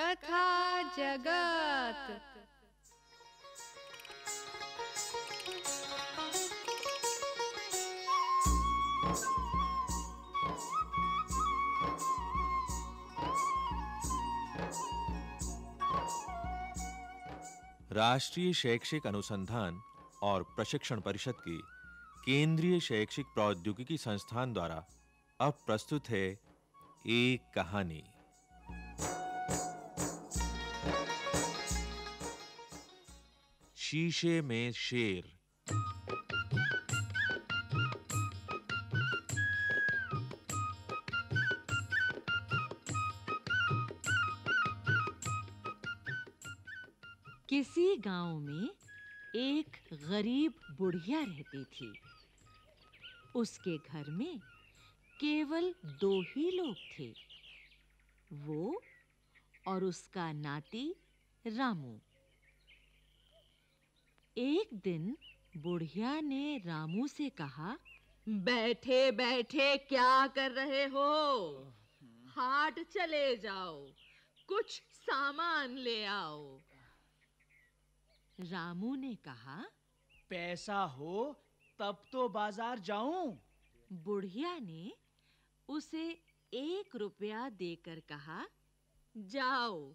कथा जगत। राष्ट्रीय शैक्षिक अनुसंधान और प्रशिक्षण परिषद की केंद्रीय शैक्षिक प्रौद्योगिकी संस्थान द्वारा अब प्रस्तुत है एक कहानी। शीशे में शेर। किसी गाँव में एक गरीब बुढ़िया रहती थी। उसके घर में केवल दो ही लोग थे, वो और उसका नाती रामू। एक दिन बुढ़िया ने रामू से कहा बैठे बैठे क्या कर रहे हो? हाट चले जाओ कुछ सामान ले आओ। रामू ने कहा पैसा हो तब तो बाज़ार जाऊँ। बुढ़िया ने उसे एक रुपया देकर कहा जाओ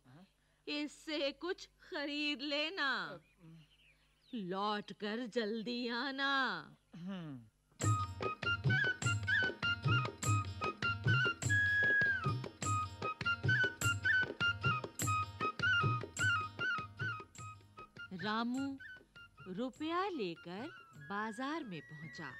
इससे कुछ खरीद लेना। लौट कर जल्दी आना। रामू रुपया लेकर बाज़ार में पहुँचा।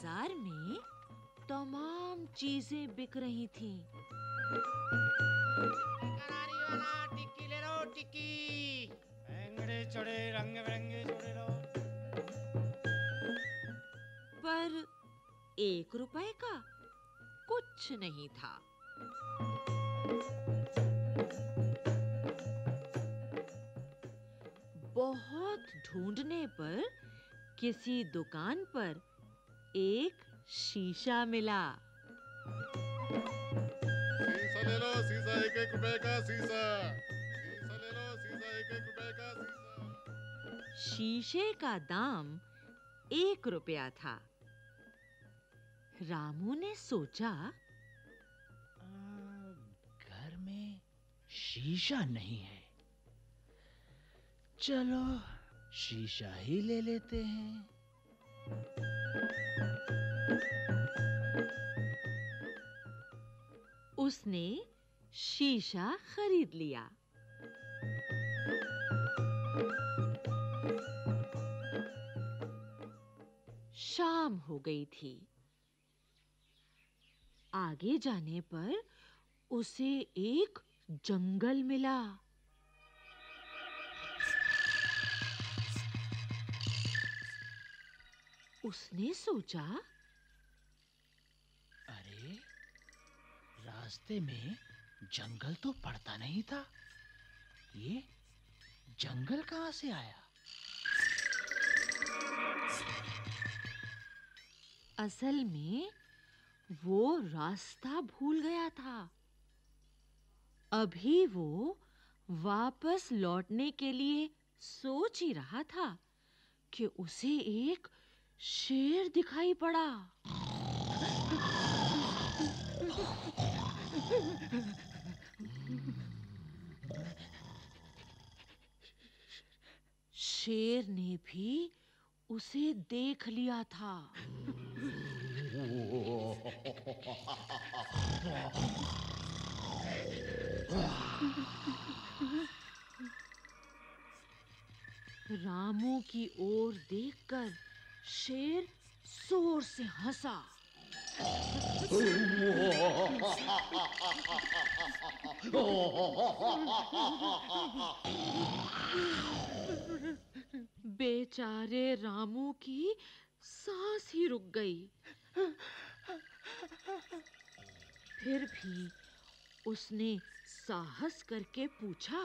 बाज़ार में तमाम चीज़ें बिक रही थी। कनारी वाला टिक्की ले लो टिक्की रंग बिरंगे लो पर एक रुपए का कुछ नहीं था। बहुत ढूँढने पर किसी दुकान पर एक शीशा मिला। शीशा ले लो शीशा एक एक रुपए का शीशा। शीशा ले लो शीशा एक एक रुपए का शीशा। शीशे का दाम एक रुपया था। रामू ने सोचा घर में शीशा नहीं है। चलो शीशा ही ले लेते हैं। उसने शीशा खरीद लिया। शाम हो गई थी। आगे जाने पर उसे एक जंगल मिला। उसने सोचा। अरे रास्ते में जंगल तो पड़ता नहीं था। ये जंगल कहाँ से आया? असल में वो रास्ता भूल गया था। अभी वो वापस लौटने के लिए सोच ही रहा था कि उसे एक शेर दिखाई पड़ा। शेर ने भी उसे देख लिया था। रामू की ओर देखकर शेर ज़ोर से हंसा। बेचारे रामू की सांस ही रुक गई। फिर भी उसने साहस करके पूछा